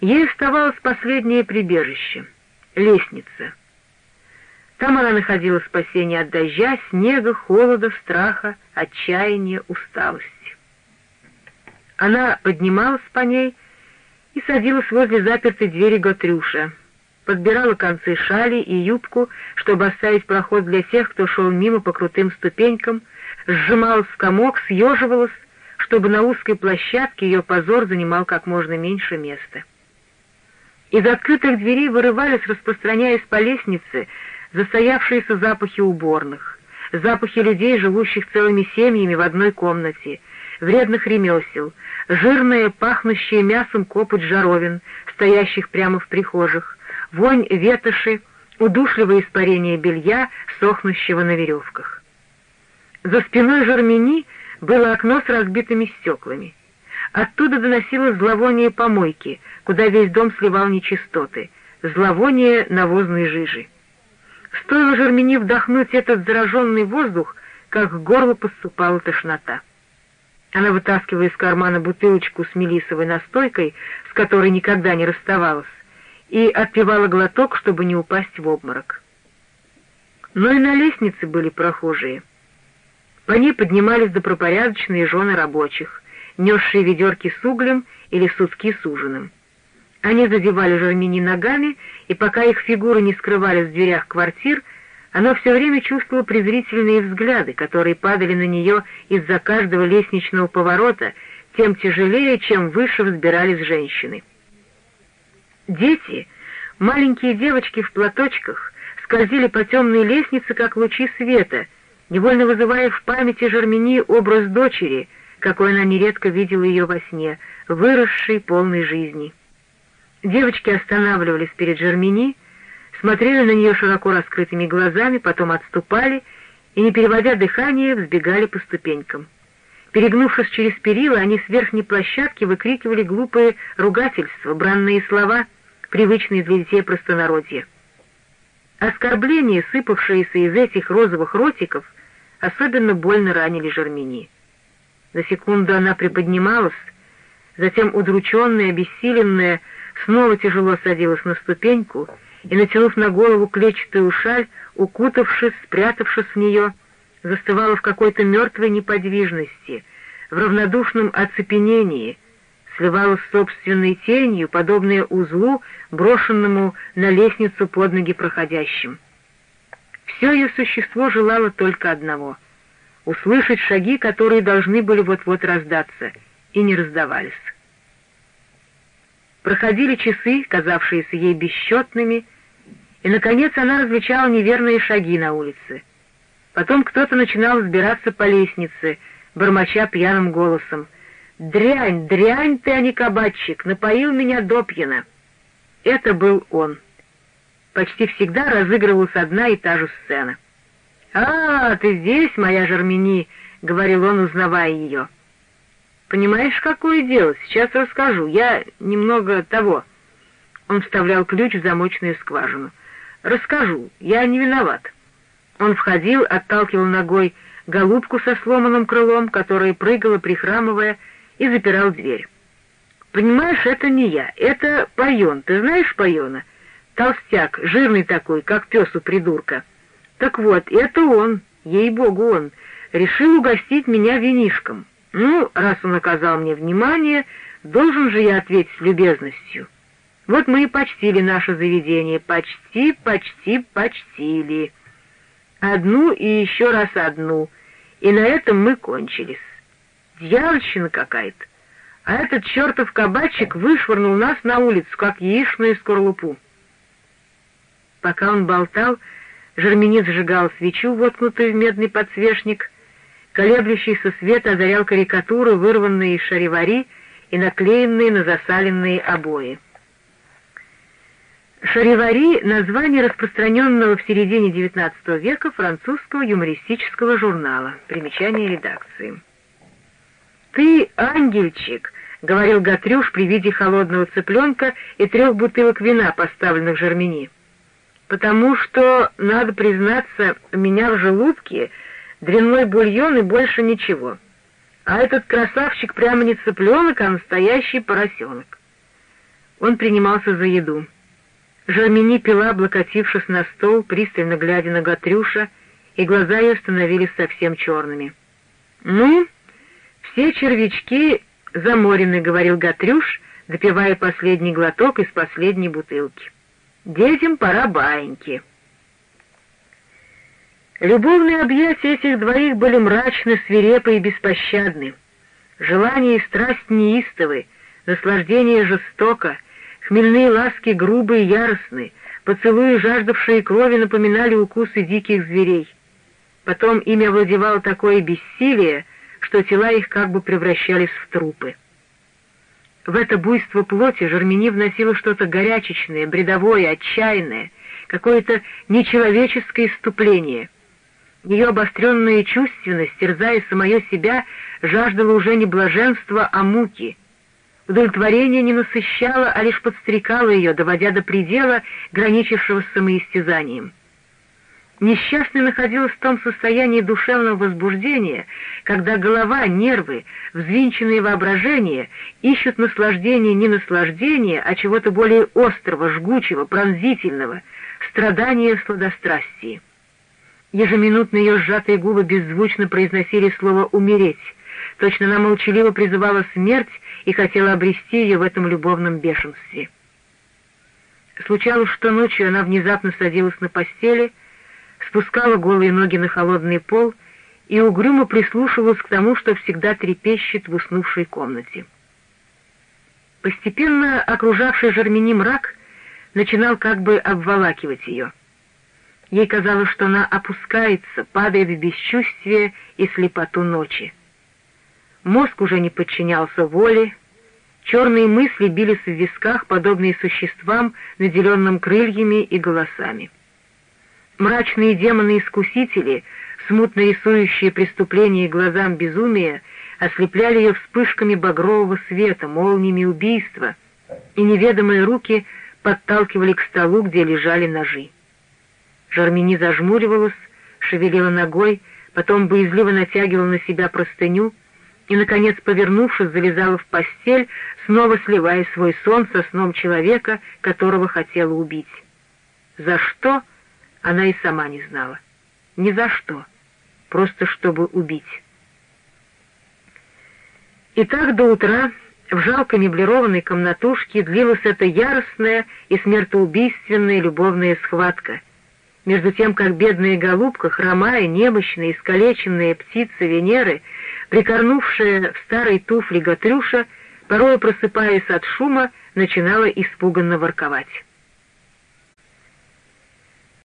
Ей оставалось последнее прибежище — лестница. Там она находила спасение от дождя, снега, холода, страха, отчаяния, усталости. Она поднималась по ней и садилась возле запертой двери Готрюша, подбирала концы шали и юбку, чтобы оставить проход для тех, кто шел мимо по крутым ступенькам, сжималась в комок, съеживалась, чтобы на узкой площадке ее позор занимал как можно меньше места. Из открытых дверей вырывались, распространяясь по лестнице, застоявшиеся запахи уборных, запахи людей, живущих целыми семьями в одной комнате, вредных ремесел, жирные, пахнущие мясом копоть жаровин, стоящих прямо в прихожих, вонь ветоши, удушливое испарение белья, сохнущего на веревках. За спиной Жермени было окно с разбитыми стеклами. Оттуда доносилось зловоние помойки, куда весь дом сливал нечистоты, зловоние навозной жижи. Стоило Жермени вдохнуть этот зараженный воздух, как к горлу поступала тошнота. Она вытаскивала из кармана бутылочку с мелисовой настойкой, с которой никогда не расставалась, и отпивала глоток, чтобы не упасть в обморок. Но и на лестнице были прохожие. По ней поднимались добропорядочные жены рабочих, несшие ведерки с углем или сутки с ужином. Они задевали Жермени ногами, и пока их фигуры не скрывались в дверях квартир, она все время чувствовала презрительные взгляды, которые падали на нее из-за каждого лестничного поворота, тем тяжелее, чем выше взбирались женщины. Дети, маленькие девочки в платочках, скользили по темной лестнице, как лучи света, невольно вызывая в памяти Жермени образ дочери, какой она нередко видела ее во сне, выросшей полной жизни. Девочки останавливались перед Жермени, смотрели на нее широко раскрытыми глазами, потом отступали и, не переводя дыхание, взбегали по ступенькам. Перегнувшись через перила, они с верхней площадки выкрикивали глупые ругательства, бранные слова, привычные для детей простонародья. Оскорбления, сыпавшиеся из этих розовых ротиков, особенно больно ранили Жермени. На секунду она приподнималась, затем, удрученная, обессиленная, снова тяжело садилась на ступеньку и, натянув на голову клетчатую шаль, укутавшись, спрятавшись в нее, застывала в какой-то мертвой неподвижности, в равнодушном оцепенении, сливалась собственной тенью, подобное узлу, брошенному на лестницу под ноги проходящим. Все ее существо желало только одного — услышать шаги, которые должны были вот-вот раздаться, и не раздавались. Проходили часы, казавшиеся ей бесчетными, и, наконец, она различала неверные шаги на улице. Потом кто-то начинал взбираться по лестнице, бормоча пьяным голосом. «Дрянь, дрянь ты, а не кабачик, напоил меня допьяно!» Это был он. Почти всегда разыгрывалась одна и та же сцена. «А, ты здесь, моя Жермени!» — говорил он, узнавая ее. «Понимаешь, какое дело? Сейчас расскажу. Я немного того...» Он вставлял ключ в замочную скважину. «Расскажу. Я не виноват». Он входил, отталкивал ногой голубку со сломанным крылом, которая прыгала, прихрамывая, и запирал дверь. «Понимаешь, это не я. Это Пайон. Ты знаешь Пайона? Толстяк, жирный такой, как пес у придурка. Так вот, это он, ей-богу он, решил угостить меня винишком». Ну, раз он оказал мне внимание, должен же я ответить с любезностью. Вот мы и почтили наше заведение, почти, почти, почтили. Одну и еще раз одну, и на этом мы кончились. Дьявольщина какая-то. А этот чертов кабачик вышвырнул нас на улицу, как яичную скорлупу. Пока он болтал, Жермени зажигал свечу, воткнутую в медный подсвечник, Колеблющийся свет озарял карикатуры, вырванные из шаривари и наклеенные на засаленные обои. Шаривари — название распространенного в середине XIX века французского юмористического журнала. Примечание редакции. «Ты ангельчик!» — говорил Гатрюш при виде холодного цыпленка и трех бутылок вина, поставленных в Жермени. «Потому что, надо признаться, у меня в желудке дрянной бульон и больше ничего. А этот красавчик прямо не цыпленок, а настоящий поросенок. Он принимался за еду. Жермени пила, облокотившись на стол, пристально глядя на Гатрюша, и глаза ее становились совсем черными. «Ну, все червячки заморены», — говорил Гатрюш, допивая последний глоток из последней бутылки. «Детям пора баиньки». Любовные объятия этих двоих были мрачны, свирепы и беспощадны. Желание и страсть неистовы, наслаждение жестоко, хмельные ласки грубые и яростны, поцелуи, жаждавшие крови, напоминали укусы диких зверей. Потом ими овладевало такое бессилие, что тела их как бы превращались в трупы. В это буйство плоти Жермени вносило что-то горячечное, бредовое, отчаянное, какое-то нечеловеческое иступление — ее обостренная чувственность, терзая самое себя, жаждала уже не блаженства, а муки. Удовлетворение не насыщало, а лишь подстрекало ее, доводя до предела, граничившего с самоистязанием. Несчастный находилась в том состоянии душевного возбуждения, когда голова, нервы, взвинченные воображения ищут наслаждение не наслаждения, а чего-то более острого, жгучего, пронзительного, страдания сладострастия. Ежеминутно ее сжатые губы беззвучно произносили слово «умереть». Точно она молчаливо призывала смерть и хотела обрести ее в этом любовном бешенстве. Случалось, что ночью она внезапно садилась на постели, спускала голые ноги на холодный пол и угрюмо прислушивалась к тому, что всегда трепещет в уснувшей комнате. Постепенно окружавший Жермени мрак начинал как бы обволакивать ее — Ей казалось, что она опускается, падает в бесчувствие и слепоту ночи. Мозг уже не подчинялся воле, черные мысли бились в висках, подобные существам, наделенным крыльями и голосами. Мрачные демоны-искусители, смутно рисующие преступления глазам безумия, ослепляли ее вспышками багрового света, молниями убийства, и неведомые руки подталкивали к столу, где лежали ножи. Жармини зажмуривалась, шевелила ногой, потом боязливо натягивала на себя простыню и, наконец, повернувшись, залезала в постель, снова сливая свой сон со сном человека, которого хотела убить. За что, она и сама не знала. Ни за что, просто чтобы убить. И так до утра в жалко меблированной комнатушке длилась эта яростная и смертоубийственная любовная схватка — между тем как бедная голубка, хромая, немощная, искалеченная птица Венеры, прикорнувшая в старой туфле Гатрюша, порой просыпаясь от шума, начинала испуганно ворковать.